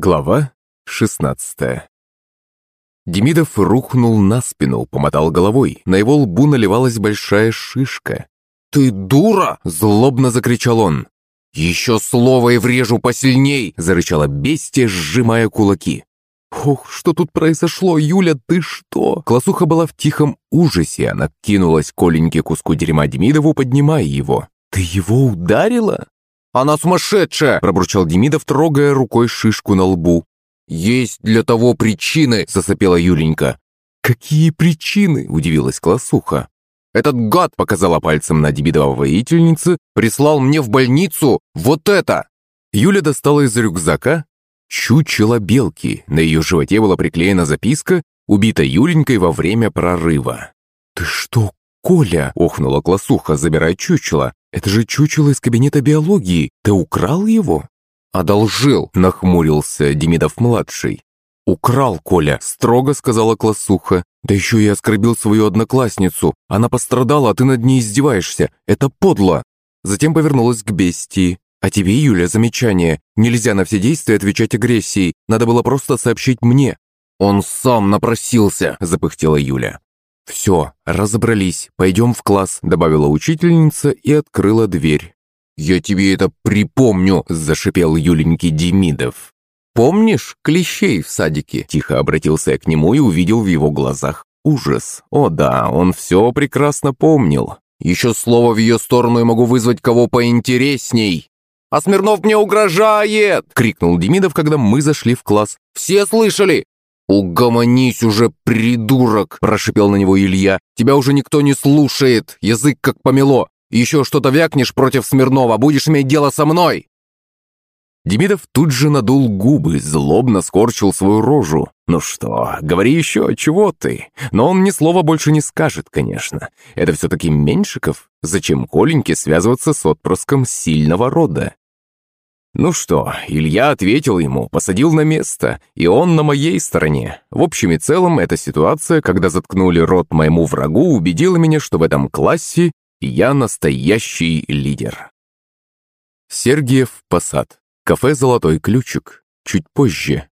Глава 16 Демидов рухнул на спину, помотал головой. На его лбу наливалась большая шишка. «Ты дура!» – злобно закричал он. «Еще слово и врежу посильней!» – зарычала бестия, сжимая кулаки. «Ох, что тут произошло, Юля, ты что?» Классуха была в тихом ужасе, она кинулась к куску дерьма Демидову, поднимая его. «Ты его ударила?» «Она сумасшедшая!» – пробурчал Демидов, трогая рукой шишку на лбу. «Есть для того причины!» – засопела Юленька. «Какие причины?» – удивилась Классуха. «Этот гад!» – показала пальцем на Демидова воительницы. «Прислал мне в больницу вот это!» Юля достала из рюкзака чучело белки. На ее животе была приклеена записка «Убита Юленькой во время прорыва». «Ты что, Коля?» – охнула Классуха, забирая чучело. Это же чучело из кабинета биологии. Ты украл его?» «Одолжил», — нахмурился Демидов-младший. «Украл, Коля», — строго сказала классуха. «Да еще и оскорбил свою одноклассницу. Она пострадала, а ты над ней издеваешься. Это подло». Затем повернулась к бестии. «А тебе, Юля, замечание. Нельзя на все действия отвечать агрессией. Надо было просто сообщить мне». «Он сам напросился», — запыхтела Юля. «Все, разобрались, пойдем в класс», – добавила учительница и открыла дверь. «Я тебе это припомню», – зашипел Юленький Демидов. «Помнишь клещей в садике?» – тихо обратился я к нему и увидел в его глазах ужас. О да, он все прекрасно помнил. «Еще слово в ее сторону и могу вызвать кого поинтересней!» «А Смирнов мне угрожает!» — крикнул Демидов, когда мы зашли в класс. «Все слышали? «Угомонись уже, придурок!» – прошипел на него Илья. «Тебя уже никто не слушает! Язык как помело! Еще что-то вякнешь против Смирнова, будешь иметь дело со мной!» Демидов тут же надул губы, злобно скорчил свою рожу. «Ну что, говори еще, чего ты?» Но он ни слова больше не скажет, конечно. Это все-таки Меньшиков. Зачем Коленьке связываться с отпрыском сильного рода? Ну что, Илья ответил ему, посадил на место, и он на моей стороне. В общем и целом, эта ситуация, когда заткнули рот моему врагу, убедила меня, что в этом классе я настоящий лидер. Сергиев Посад. Кафе «Золотой ключик». Чуть позже.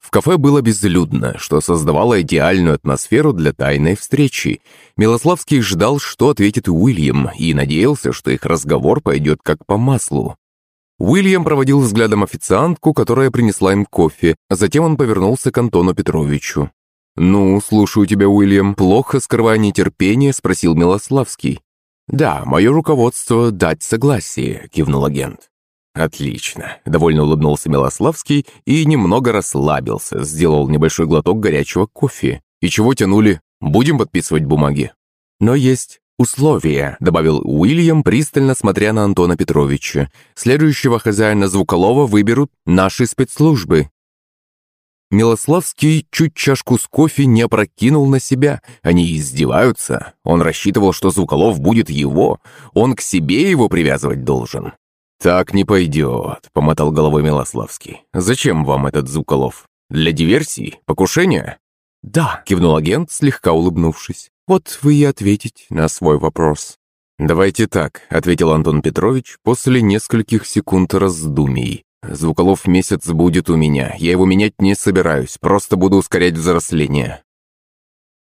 В кафе было безлюдно, что создавало идеальную атмосферу для тайной встречи. Милославский ждал, что ответит Уильям, и надеялся, что их разговор пойдет как по маслу. Уильям проводил взглядом официантку, которая принесла им кофе, а затем он повернулся к Антону Петровичу. «Ну, слушаю тебя, Уильям. Плохо скрывая нетерпение?» – спросил Милославский. «Да, мое руководство – дать согласие», – кивнул агент. «Отлично», – довольно улыбнулся Милославский и немного расслабился, сделал небольшой глоток горячего кофе. «И чего тянули? Будем подписывать бумаги?» «Но есть «Условия», — добавил Уильям, пристально смотря на Антона Петровича. «Следующего хозяина Звуколова выберут наши спецслужбы». Милославский чуть чашку с кофе не опрокинул на себя. Они издеваются. Он рассчитывал, что Звуколов будет его. Он к себе его привязывать должен. «Так не пойдет», — помотал головой Милославский. «Зачем вам этот Звуколов? Для диверсии? Покушения?» «Да», — кивнул агент, слегка улыбнувшись. Вот вы и ответить на свой вопрос». «Давайте так», — ответил Антон Петрович после нескольких секунд раздумий. «Звуколов месяц будет у меня. Я его менять не собираюсь, просто буду ускорять взросление».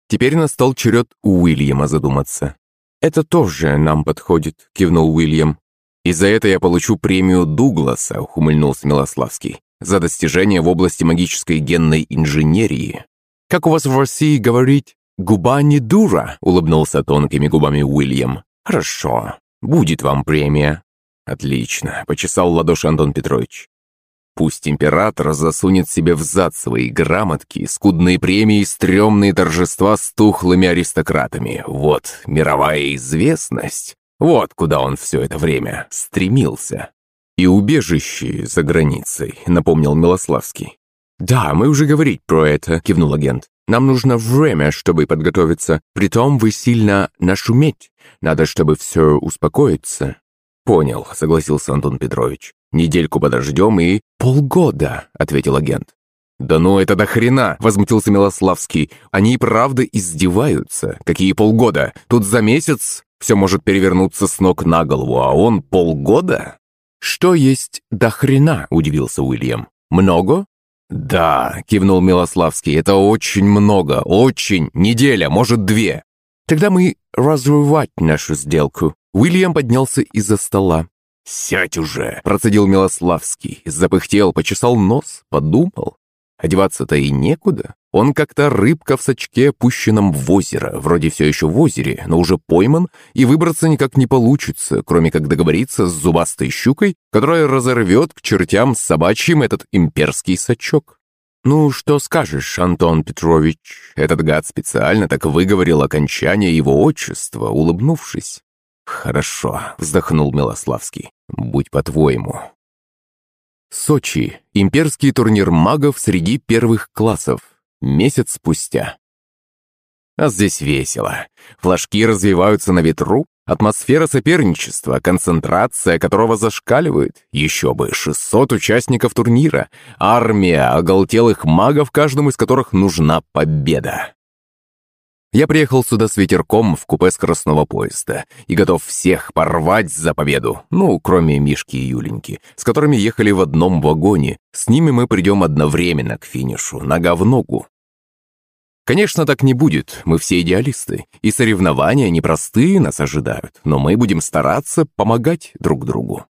Теперь настал черед Уильяма задуматься. «Это тоже нам подходит», — кивнул Уильям. «И за это я получу премию Дугласа», — ухмыльнулся Милославский, «за достижения в области магической генной инженерии. Как у вас в России говорить, «Губа не дура», — улыбнулся тонкими губами Уильям. «Хорошо, будет вам премия». «Отлично», — почесал ладоши Антон Петрович. «Пусть император засунет себе в зад свои грамотки, скудные премии и стрёмные торжества с тухлыми аристократами. Вот мировая известность. Вот куда он все это время стремился». «И убежище за границей», — напомнил Милославский. «Да, мы уже говорить про это», — кивнул агент. Нам нужно время, чтобы подготовиться. Притом вы сильно нашуметь. Надо, чтобы все успокоиться». «Понял», — согласился Антон Петрович. «Недельку подождем и...» «Полгода», — ответил агент. «Да ну это до хрена!» — возмутился Милославский. «Они и правда издеваются. Какие полгода? Тут за месяц все может перевернуться с ног на голову, а он полгода?» «Что есть до хрена?» — удивился Уильям. «Много?» «Да», — кивнул Милославский, — «это очень много, очень, неделя, может, две». «Тогда мы разрывать нашу сделку». Уильям поднялся из-за стола. «Сядь уже!» – процедил Милославский. Запыхтел, почесал нос, подумал. Одеваться-то и некуда. Он как-то рыбка в сачке, опущенном в озеро. Вроде все еще в озере, но уже пойман, и выбраться никак не получится, кроме как договориться с зубастой щукой, которая разорвет к чертям собачьим этот имперский сачок. «Ну, что скажешь, Антон Петрович?» Этот гад специально так выговорил окончание его отчества, улыбнувшись. «Хорошо», — вздохнул Милославский. «Будь по-твоему». Сочи. Имперский турнир магов среди первых классов. Месяц спустя. А здесь весело. Флажки развиваются на ветру, атмосфера соперничества, концентрация которого зашкаливает. Еще бы, 600 участников турнира, армия оголтелых магов, каждому из которых нужна победа. Я приехал сюда с ветерком в купе скоростного поезда и готов всех порвать за победу, ну, кроме Мишки и Юленьки, с которыми ехали в одном вагоне. С ними мы придем одновременно к финишу, нога в ногу. Конечно, так не будет, мы все идеалисты, и соревнования непростые нас ожидают, но мы будем стараться помогать друг другу.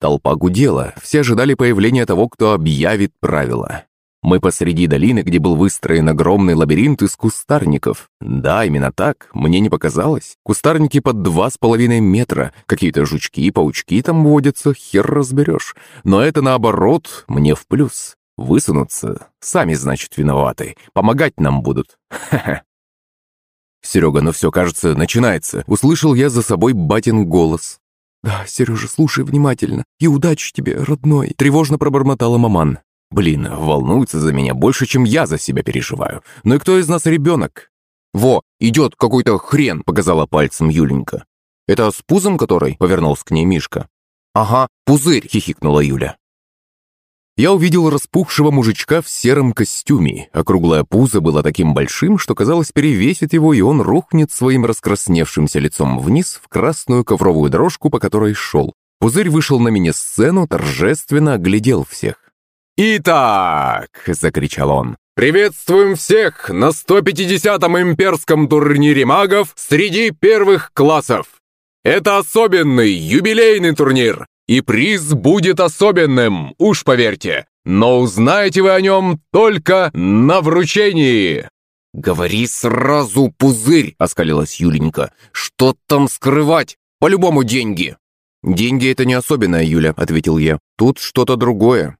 Толпа гудела, все ожидали появления того, кто объявит правила. Мы посреди долины, где был выстроен огромный лабиринт из кустарников. Да, именно так, мне не показалось. Кустарники под два с половиной метра, какие-то жучки и паучки там водятся, хер разберешь. Но это наоборот, мне в плюс. Высунуться, сами, значит, виноваты. Помогать нам будут. Серега, ну все, кажется, начинается. Услышал я за собой батин голос. «Да, Сережа, слушай внимательно. И удачи тебе, родной!» Тревожно пробормотала маман. Блин, волнуется за меня больше, чем я за себя переживаю. Ну и кто из нас ребенок? Во, идет какой-то хрен, показала пальцем Юленька. Это с пузом который? Повернулся к ней Мишка. Ага, пузырь, хихикнула Юля. Я увидел распухшего мужичка в сером костюме. Округлое пузо было таким большим, что казалось перевесит его, и он рухнет своим раскрасневшимся лицом вниз в красную ковровую дорожку, по которой шел. Пузырь вышел на мини-сцену, торжественно оглядел всех. «Итак!» — закричал он. «Приветствуем всех на 150-м имперском турнире магов среди первых классов! Это особенный юбилейный турнир, и приз будет особенным, уж поверьте, но узнаете вы о нем только на вручении!» «Говори сразу, пузырь!» — оскалилась Юленька. «Что там скрывать? По-любому деньги!» «Деньги — это не особенное, Юля», — ответил я. «Тут что-то другое.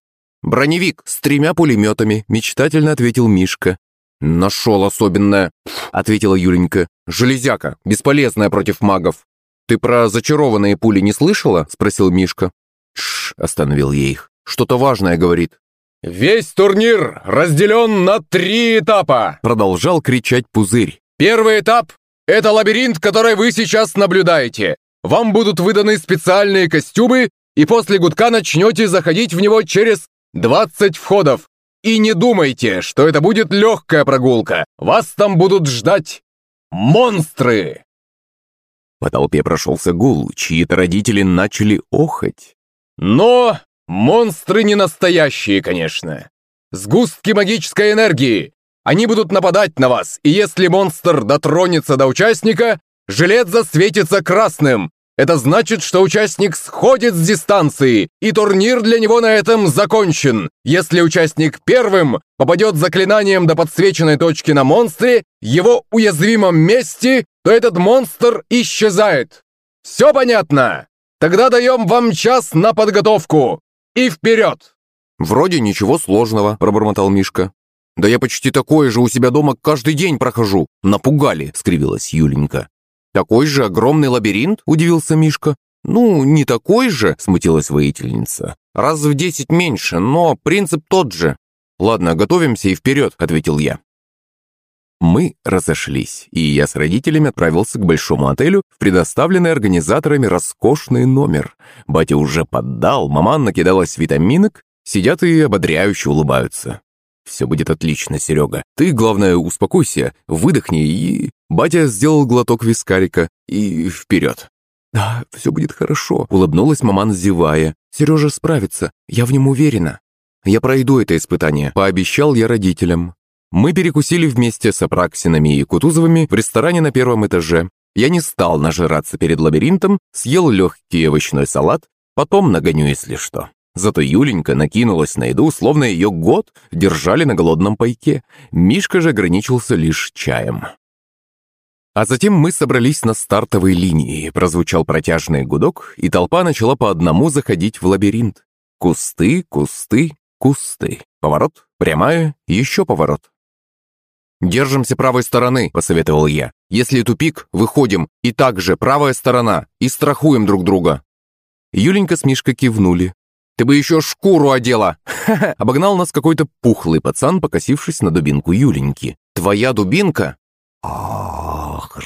«Броневик с тремя пулеметами», – мечтательно ответил Мишка. «Нашел особенное», – ответила Юленька. «Железяка, бесполезная против магов». «Ты про зачарованные пули не слышала?» – спросил Мишка. «Шш», – остановил я их. «Что-то важное, – говорит». «Весь турнир разделен на три этапа!» – продолжал кричать Пузырь. «Первый этап – это лабиринт, который вы сейчас наблюдаете. Вам будут выданы специальные костюмы, и после гудка начнете заходить в него через 20 входов. И не думайте, что это будет легкая прогулка. Вас там будут ждать монстры!» По толпе прошелся гул, чьи-то родители начали охать. «Но монстры не настоящие, конечно. Сгустки магической энергии. Они будут нападать на вас, и если монстр дотронется до участника, жилет засветится красным, это значит, что участник сходит с дистанции, и турнир для него на этом закончен. Если участник первым попадет заклинанием до подсвеченной точки на монстре, его уязвимом месте, то этот монстр исчезает. Все понятно? Тогда даем вам час на подготовку. И вперед!» «Вроде ничего сложного», – пробормотал Мишка. «Да я почти такое же у себя дома каждый день прохожу. Напугали», – скривилась Юленька. «Такой же огромный лабиринт?» – удивился Мишка. «Ну, не такой же», – смутилась воительница. «Раз в десять меньше, но принцип тот же». «Ладно, готовимся и вперед», – ответил я. Мы разошлись, и я с родителями отправился к большому отелю в предоставленный организаторами роскошный номер. Батя уже поддал, маман накидалась витаминок, сидят и ободряюще улыбаются. «Все будет отлично, Серега. Ты, главное, успокойся, выдохни и...» Батя сделал глоток вискарика и вперед. «Да, все будет хорошо», — улыбнулась маман, зевая. «Сережа справится, я в нем уверена». «Я пройду это испытание», – пообещал я родителям. Мы перекусили вместе с Апраксинами и Кутузовыми в ресторане на первом этаже. Я не стал нажираться перед лабиринтом, съел легкий овощной салат, потом нагоню, если что. Зато Юленька накинулась на еду, словно ее год держали на голодном пайке. Мишка же ограничился лишь чаем. А затем мы собрались на стартовой линии, прозвучал протяжный гудок, и толпа начала по одному заходить в лабиринт. Кусты, кусты, кусты. Поворот, прямая, еще поворот. «Держимся правой стороны», – посоветовал я. «Если тупик, выходим, и также правая сторона, и страхуем друг друга». Юленька с Мишкой кивнули. «Ты бы еще шкуру одела!» Обогнал нас какой-то пухлый пацан, покосившись на дубинку Юленьки. «Твоя дубинка?» Ах,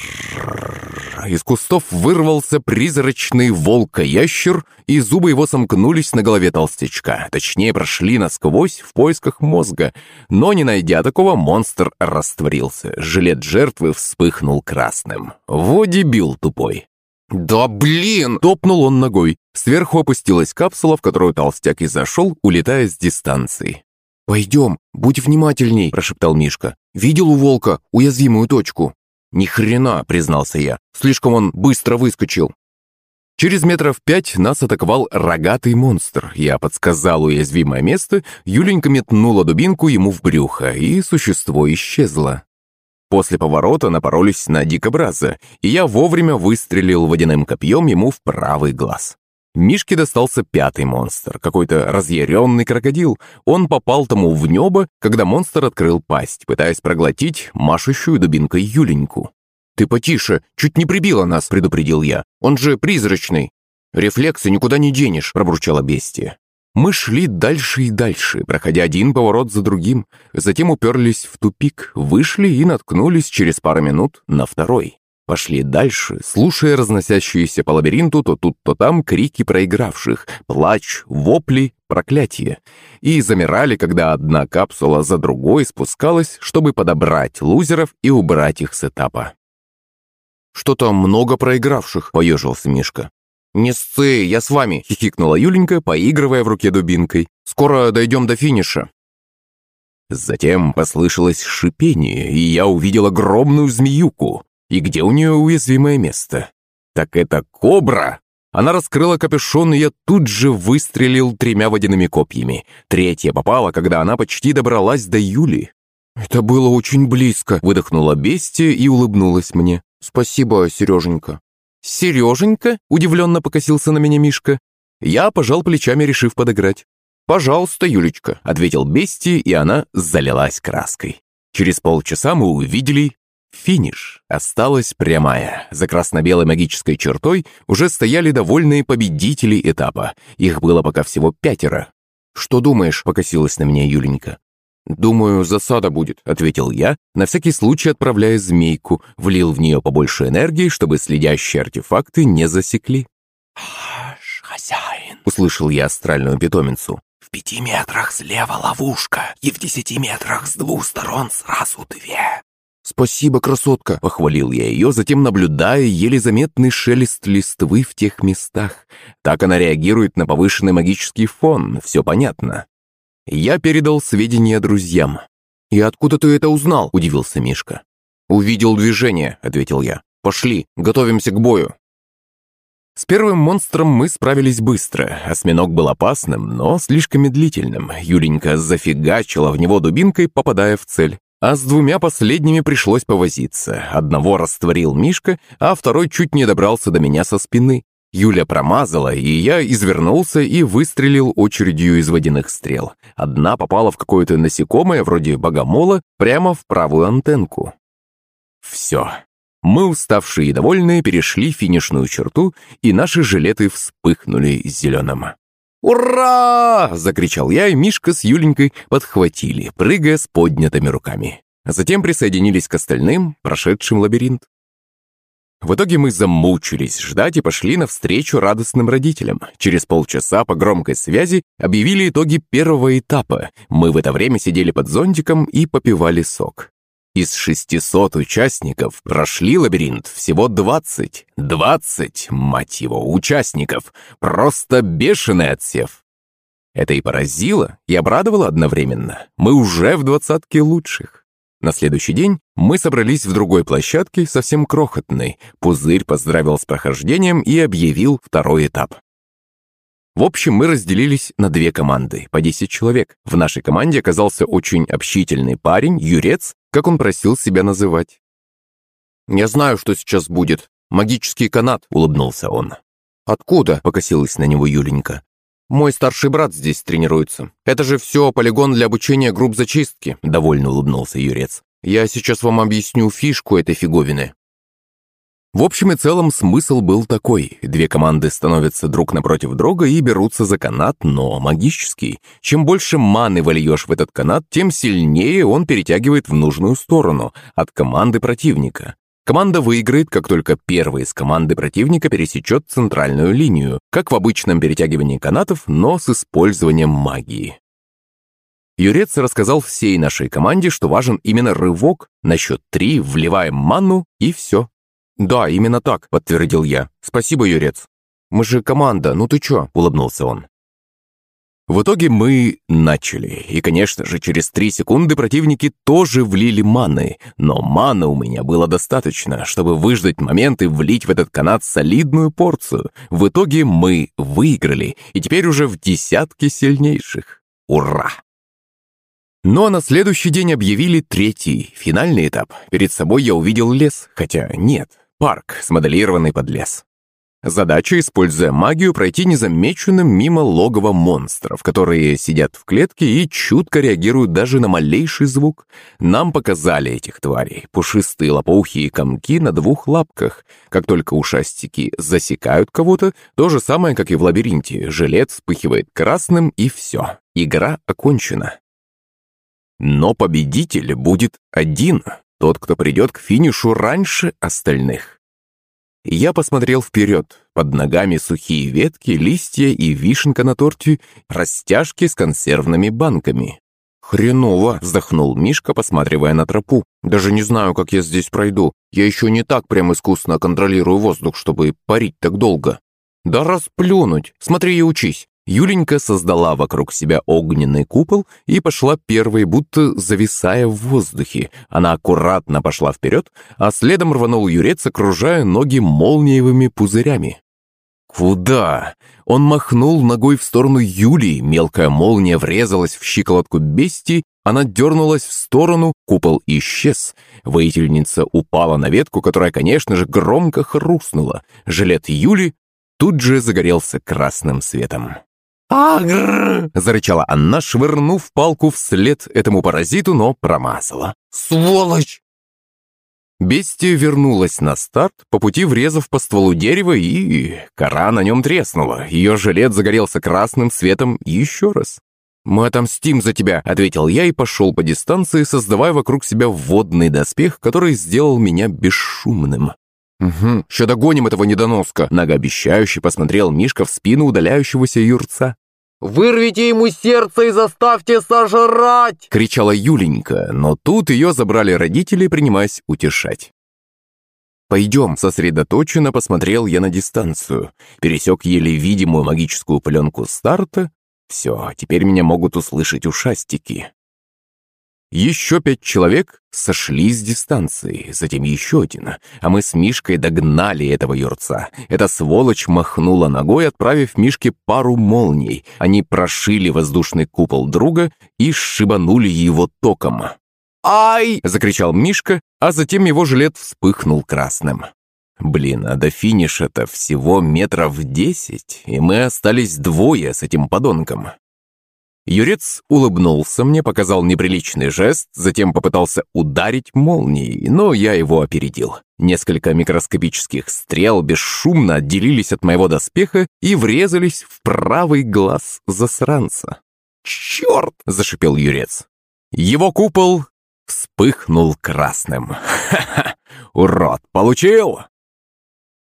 из кустов вырвался призрачный волка-ящер, и зубы его сомкнулись на голове толстячка. Точнее, прошли насквозь в поисках мозга. Но, не найдя такого, монстр растворился. Жилет жертвы вспыхнул красным. Во дебил тупой. «Да блин!» – топнул он ногой. Сверху опустилась капсула, в которую толстяк и зашел, улетая с дистанции. «Пойдем, будь внимательней», – прошептал Мишка. «Видел у волка уязвимую точку?» «Ни хрена», – признался я. «Слишком он быстро выскочил». Через метров пять нас атаковал рогатый монстр. Я подсказал уязвимое место, Юленька метнула дубинку ему в брюхо, и существо исчезло. После поворота напоролись на дикобраза, и я вовремя выстрелил водяным копьем ему в правый глаз. Мишке достался пятый монстр, какой-то разъяренный крокодил. Он попал тому в небо, когда монстр открыл пасть, пытаясь проглотить машущую дубинкой Юленьку. «Ты потише, чуть не прибила нас», — предупредил я. «Он же призрачный». «Рефлексы никуда не денешь», — пробурчало бестия. Мы шли дальше и дальше, проходя один поворот за другим, затем уперлись в тупик, вышли и наткнулись через пару минут на второй. Пошли дальше, слушая разносящиеся по лабиринту то тут, то там крики проигравших, плач, вопли, проклятия. И замирали, когда одна капсула за другой спускалась, чтобы подобрать лузеров и убрать их с этапа. «Что-то много проигравших», — поежился Мишка. «Не сцы, я с вами», — хихикнула Юленька, поигрывая в руке дубинкой. «Скоро дойдем до финиша». Затем послышалось шипение, и я увидел огромную змеюку. И где у нее уязвимое место? Так это кобра! Она раскрыла капюшон, и я тут же выстрелил тремя водяными копьями. Третья попала, когда она почти добралась до Юли. «Это было очень близко», — выдохнула бестия и улыбнулась мне. «Спасибо, Сереженька». «Сереженька?» — удивленно покосился на меня Мишка. Я пожал плечами, решив подыграть. «Пожалуйста, Юлечка», — ответил бестия, и она залилась краской. Через полчаса мы увидели Финиш. Осталась прямая. За красно-белой магической чертой уже стояли довольные победители этапа. Их было пока всего пятеро. «Что думаешь?» – покосилась на меня Юленька. «Думаю, засада будет», — ответил я, на всякий случай отправляя змейку, влил в нее побольше энергии, чтобы следящие артефакты не засекли. «Аш, хозяин!» — услышал я астральную питомицу. «В пяти метрах слева ловушка, и в десяти метрах с двух сторон сразу две. «Спасибо, красотка!» – похвалил я ее, затем наблюдая еле заметный шелест листвы в тех местах. Так она реагирует на повышенный магический фон, все понятно. Я передал сведения друзьям. «И откуда ты это узнал?» – удивился Мишка. «Увидел движение», – ответил я. «Пошли, готовимся к бою». С первым монстром мы справились быстро. Осьминог был опасным, но слишком медлительным. Юленька зафигачила в него дубинкой, попадая в цель. А с двумя последними пришлось повозиться. Одного растворил Мишка, а второй чуть не добрался до меня со спины. Юля промазала, и я извернулся и выстрелил очередью из водяных стрел. Одна попала в какое-то насекомое, вроде богомола, прямо в правую антенку. Все. Мы, уставшие и довольные, перешли финишную черту, и наши жилеты вспыхнули зеленым. «Ура!» – закричал я, и Мишка с Юленькой подхватили, прыгая с поднятыми руками. Затем присоединились к остальным, прошедшим лабиринт. В итоге мы замучились ждать и пошли навстречу радостным родителям. Через полчаса по громкой связи объявили итоги первого этапа. Мы в это время сидели под зонтиком и попивали сок. Из 600 участников прошли лабиринт всего 20. 20, мать его, участников. Просто бешеный отсев. Это и поразило, и обрадовало одновременно. Мы уже в двадцатке лучших. На следующий день мы собрались в другой площадке, совсем крохотной. Пузырь поздравил с прохождением и объявил второй этап. В общем, мы разделились на две команды, по 10 человек. В нашей команде оказался очень общительный парень, Юрец, как он просил себя называть. «Я знаю, что сейчас будет. Магический канат», — улыбнулся он. «Откуда?» — покосилась на него Юленька. «Мой старший брат здесь тренируется. Это же все полигон для обучения групп зачистки», — довольно улыбнулся Юрец. «Я сейчас вам объясню фишку этой фиговины». В общем и целом смысл был такой. Две команды становятся друг напротив друга и берутся за канат, но магический. Чем больше маны вольешь в этот канат, тем сильнее он перетягивает в нужную сторону, от команды противника. Команда выиграет, как только первый из команды противника пересечет центральную линию, как в обычном перетягивании канатов, но с использованием магии. Юрец рассказал всей нашей команде, что важен именно рывок. На счет три вливаем ману и все. «Да, именно так», — подтвердил я. «Спасибо, Юрец». «Мы же команда, ну ты чё?» — улыбнулся он. В итоге мы начали, и, конечно же, через три секунды противники тоже влили маны, но маны у меня было достаточно, чтобы выждать момент и влить в этот канат солидную порцию. В итоге мы выиграли, и теперь уже в десятке сильнейших. Ура! Ну а на следующий день объявили третий, финальный этап. Перед собой я увидел лес, хотя нет, Парк, смоделированный под лес. Задача, используя магию, пройти незамеченным мимо логова монстров, которые сидят в клетке и чутко реагируют даже на малейший звук. Нам показали этих тварей. Пушистые лопоухие комки на двух лапках. Как только ушастики засекают кого-то, то же самое, как и в лабиринте. Жилет вспыхивает красным и все. Игра окончена. Но победитель будет один. Тот, кто придет к финишу раньше остальных. Я посмотрел вперед. Под ногами сухие ветки, листья и вишенка на торте, растяжки с консервными банками. «Хреново!» – вздохнул Мишка, посматривая на тропу. «Даже не знаю, как я здесь пройду. Я еще не так прям искусно контролирую воздух, чтобы парить так долго». «Да расплюнуть! Смотри и учись!» Юленька создала вокруг себя огненный купол и пошла первой, будто зависая в воздухе. Она аккуратно пошла вперед, а следом рванул Юрец, окружая ноги молниевыми пузырями. «Куда?» Он махнул ногой в сторону Юлии, мелкая молния врезалась в щиколотку бести, она дернулась в сторону, купол исчез. Воительница упала на ветку, которая, конечно же, громко хрустнула. Жилет Юли тут же загорелся красным светом. «Агр!» – зарычала она, швырнув палку вслед этому паразиту, но промазала. «Сволочь!» Бестия вернулась на старт, по пути врезав по стволу дерева, и кора на нем треснула. Ее жилет загорелся красным светом еще раз. «Мы отомстим за тебя», — ответил я и пошел по дистанции, создавая вокруг себя водный доспех, который сделал меня бесшумным. «Угу, еще догоним этого недоноска», — многообещающе посмотрел Мишка в спину удаляющегося юрца. «Вырвите ему сердце и заставьте сожрать!» — кричала Юленька, но тут ее забрали родители, принимаясь утешать. «Пойдем», — сосредоточенно посмотрел я на дистанцию. Пересек еле видимую магическую пленку старта. Все, теперь меня могут услышать ушастики. Еще пять человек сошли с дистанции, затем еще один, а мы с Мишкой догнали этого юрца. Эта сволочь махнула ногой, отправив Мишке пару молний. Они прошили воздушный купол друга и сшибанули его током. «Ай!» – закричал Мишка, а затем его жилет вспыхнул красным. Блин, а до финиша-то всего метров десять, и мы остались двое с этим подонком. Юрец улыбнулся мне, показал неприличный жест, затем попытался ударить молнией, но я его опередил. Несколько микроскопических стрел бесшумно отделились от моего доспеха и врезались в правый глаз засранца. «Черт!» – зашипел Юрец. Его купол вспыхнул красным. «Ха-ха! Урод! Получил!»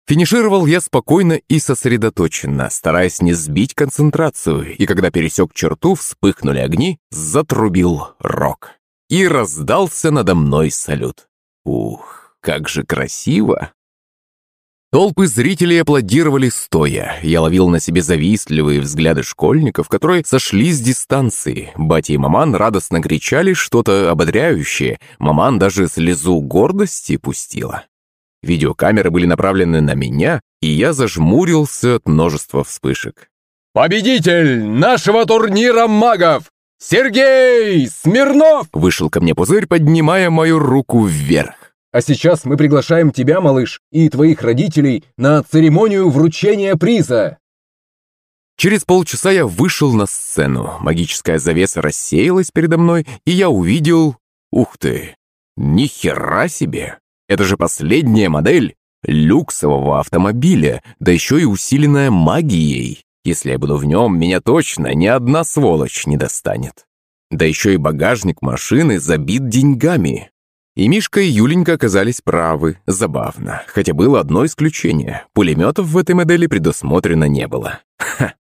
Финишировал я спокойно и сосредоточенно, стараясь не сбить концентрацию, и когда пересек черту, вспыхнули огни, затрубил рог. И раздался надо мной салют. Ух, как же красиво! Толпы зрителей аплодировали стоя. Я ловил на себе завистливые взгляды школьников, которые сошли с дистанции. Батя и маман радостно кричали что-то ободряющее. Маман даже слезу гордости пустила. Видеокамеры были направлены на меня, и я зажмурился от множества вспышек. «Победитель нашего турнира магов! Сергей Смирнов!» Вышел ко мне пузырь, поднимая мою руку вверх. А сейчас мы приглашаем тебя, малыш, и твоих родителей на церемонию вручения приза. Через полчаса я вышел на сцену. Магическая завеса рассеялась передо мной, и я увидел... Ух ты! Ни хера себе! Это же последняя модель люксового автомобиля, да еще и усиленная магией. Если я буду в нем, меня точно ни одна сволочь не достанет. Да еще и багажник машины забит деньгами. И Мишка и Юленька оказались правы. Забавно. Хотя было одно исключение. Пулеметов в этой модели предусмотрено не было. Ха.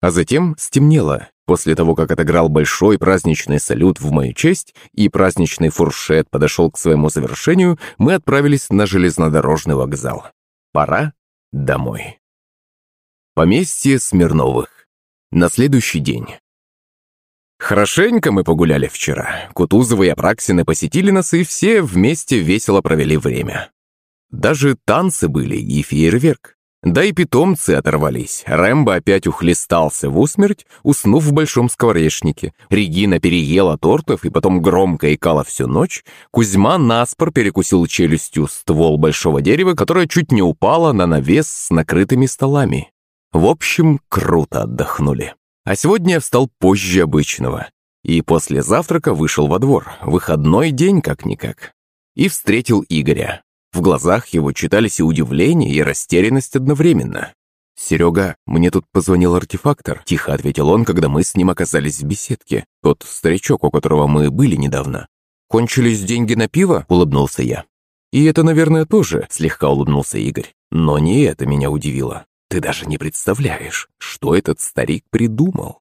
А затем стемнело. После того, как отыграл большой праздничный салют в мою честь и праздничный фуршет подошел к своему завершению, мы отправились на железнодорожный вокзал. Пора домой. Поместье Смирновых. На следующий день. Хорошенько мы погуляли вчера. Кутузовы и Апраксины посетили нас, и все вместе весело провели время. Даже танцы были и фейерверк. Да и питомцы оторвались. Рэмбо опять ухлестался в усмерть, уснув в большом скворечнике. Регина переела тортов и потом громко икала всю ночь. Кузьма наспор перекусил челюстью ствол большого дерева, которое чуть не упало на навес с накрытыми столами. В общем, круто отдохнули. А сегодня я встал позже обычного. И после завтрака вышел во двор. Выходной день как-никак. И встретил Игоря. В глазах его читались и удивление, и растерянность одновременно. «Серега, мне тут позвонил артефактор», – тихо ответил он, когда мы с ним оказались в беседке. Тот старичок, у которого мы были недавно. «Кончились деньги на пиво?» – улыбнулся я. «И это, наверное, тоже», – слегка улыбнулся Игорь. Но не это меня удивило. Ты даже не представляешь, что этот старик придумал.